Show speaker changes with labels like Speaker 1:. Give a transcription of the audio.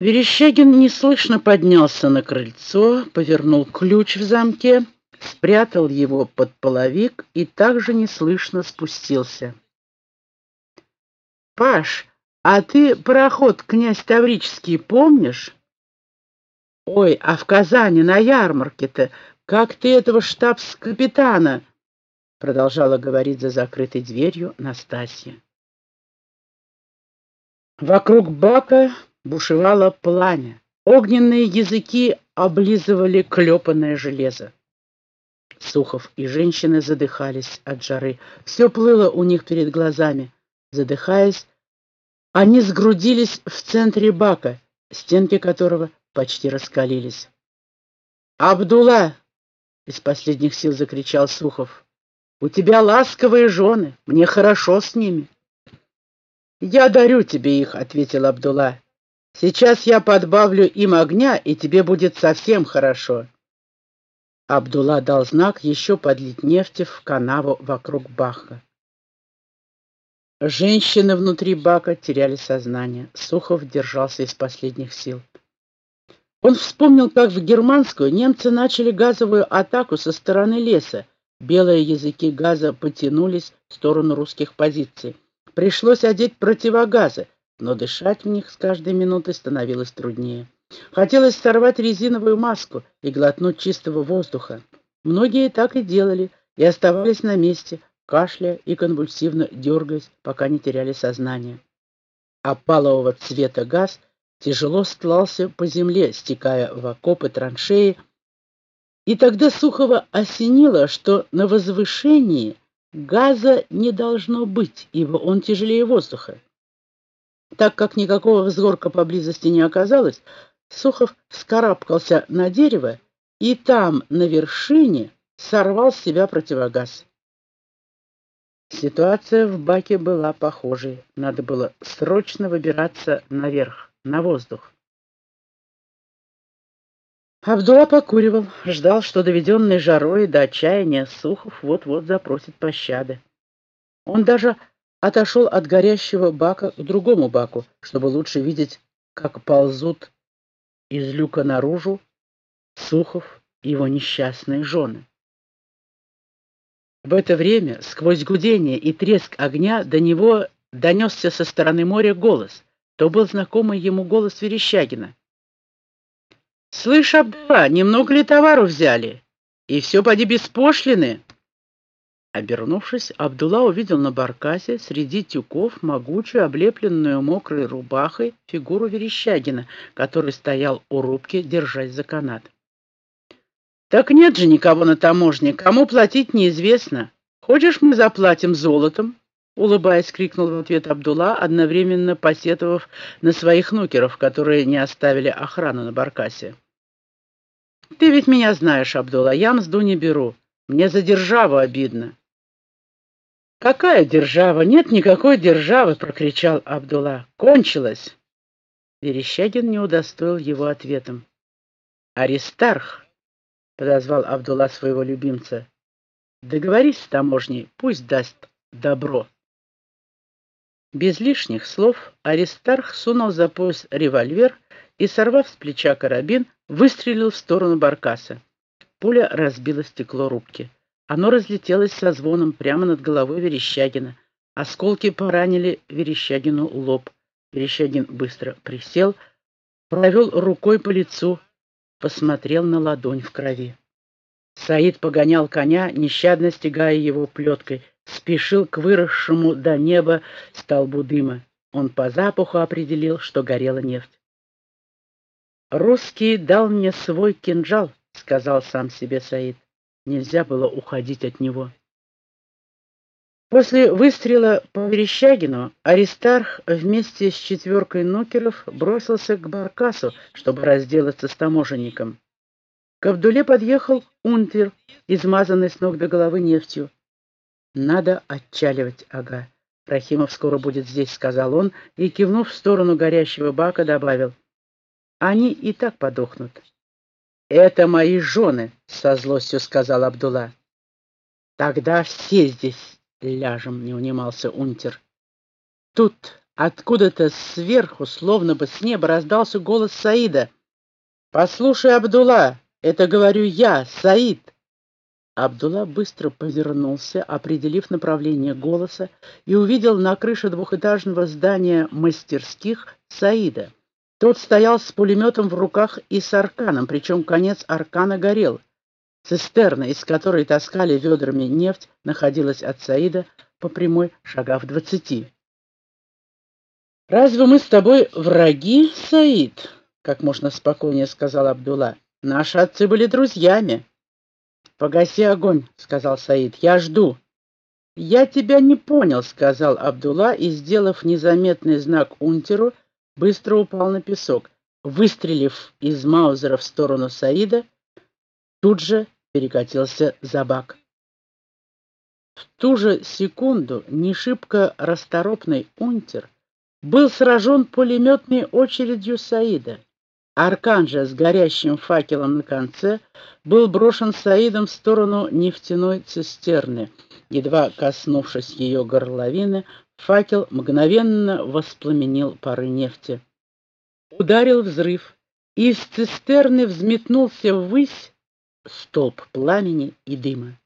Speaker 1: Верещагин неслышно поднялся на крыльцо, повернул ключ в замке, спрятал его под половик и также неслышно спустился. «Паш, а ты пароход князь Таврический помнишь?» «Ой, а в Казани на ярмарке-то как ты этого штабс-капитана?» продолжала говорить за закрытой дверью Настасья. Вокруг бака бушевало пламя. Огненные языки облизывали клепанное железо. Сухов и женщины задыхались от жары. Все плыло у них перед глазами. Задыхаясь, они сгрудились в центре бака, стенки которого почти раскалились. «Абдулла!» — из последних сил закричал Сухов. «У тебя ласковые жены, мне хорошо с ними». «Я дарю тебе их», — ответил Абдулла. «Сейчас я подбавлю им огня, и тебе будет совсем хорошо». Абдулла дал знак еще подлить нефти в канаву вокруг бака. Женщины внутри бака теряли сознание. Сухов держался из последних сил. Он вспомнил, как в германскую немцы начали газовую атаку со стороны леса. Белые языки газа потянулись в сторону русских позиций. Пришлось одеть противогазы, но дышать в них с каждой минутой становилось труднее. Хотелось сорвать резиновую маску и глотнуть чистого воздуха. Многие так и делали, и оставались на месте, кашляя и конвульсивно дергаясь, пока не теряли сознание. А палового цвета газ тяжело стлался по земле, стекая в окопы траншеи, и тогда Сухова осенило, что на возвышении газа не должно быть, ибо он тяжелее воздуха. Так как никакого взгорка поблизости не оказалось, Сухов вскарабкался на дерево и там, на вершине, сорвал с себя противогаз. Ситуация в баке была похожей. Надо было срочно выбираться наверх, на воздух. Абдулла покуривал, ждал, что доведенный жарой до отчаяния Сухов вот-вот запросит пощады. Он даже отошел от горящего бака к другому баку, чтобы лучше видеть, как ползут из люка наружу Сухов и его несчастные жены. В это время, сквозь гудение и треск огня, до него донесся со стороны моря голос. То был знакомый ему голос Верещагина. «Слышь, Абдулла, немного ли товару взяли? И все поди без пошлины!» Обернувшись, Абдулла увидел на баркасе среди тюков могучую, облепленную мокрой рубахой фигуру Верещагина, который стоял у рубки, держась за канат. «Так нет же никого на таможне. Кому платить неизвестно. Хочешь, мы заплатим золотом?» Улыбаясь, крикнул в ответ Абдулла, одновременно посетовав на своих нукеров, которые не оставили охрану на баркасе. «Ты ведь меня знаешь, Абдулла, я мзду не беру. Мне за державу обидно». «Какая держава? Нет никакой державы!» — прокричал Абдулла. «Кончилось!» Верещагин не удостоил его ответом. «Аристарх!» — подозвал Абдулла своего любимца. «Договорись с таможней, пусть даст добро». Без лишних слов Аристарх сунул за пояс револьвер и, сорвав с плеча карабин, выстрелил в сторону баркаса. Пуля разбила стекло рубки. Оно разлетелось со звоном прямо над головой Верещагина. Осколки поранили Верещагину лоб. Верещагин быстро присел, провел рукой по лицу, посмотрел на ладонь в крови. Саид погонял коня, нещадно стягая его плеткой, спешил к выросшему до неба столбу дыма. Он по запаху определил, что горела нефть. «Русский дал мне свой кинжал», — сказал сам себе Саид. Нельзя было уходить от него. После выстрела по Верещагину Аристарх вместе с четверкой нокеров бросился к Баркасу, чтобы разделаться с таможенником. К Абдуле подъехал унтер, измазанный с ног до головы нефтью. «Надо отчаливать, ага. Рахимов скоро будет здесь», — сказал он, и, кивнув в сторону горящего бака, добавил. «Они и так подохнут». «Это мои жены», — со злостью сказал Абдулла. «Тогда все здесь ляжем», — не унимался унтер. «Тут Откуда-то сверху, словно бы с неба, раздался голос Саида. «Послушай, Абдулла, это говорю я, Саид!» Абдулла быстро повернулся, определив направление голоса, и увидел на крыше двухэтажного здания мастерских Саида. Тот стоял с пулеметом в руках и с арканом, причем конец аркана горел. Цистерна, из которой таскали ведрами нефть, находилась от Саида по прямой шагав двадцати. «Разве мы с тобой враги, Саид?» — как можно спокойнее сказал Абдулла. «Наши отцы были друзьями». «Погаси огонь», — сказал Саид. «Я жду». «Я тебя не понял», — сказал Абдулла и, сделав незаметный знак унтеру, быстро упал на песок. Выстрелив из Маузера в сторону Саида, тут же перекатился за бак. В ту же секунду нешибко расторопный унтер был сражен пулеметной очередью Саида. Аркан с горящим факелом на конце был брошен Саидом в сторону нефтяной цистерны. Едва коснувшись ее горловины, факел мгновенно воспламенил пары нефти. Ударил взрыв, и из цистерны взметнулся ввысь столб пламени и дыма.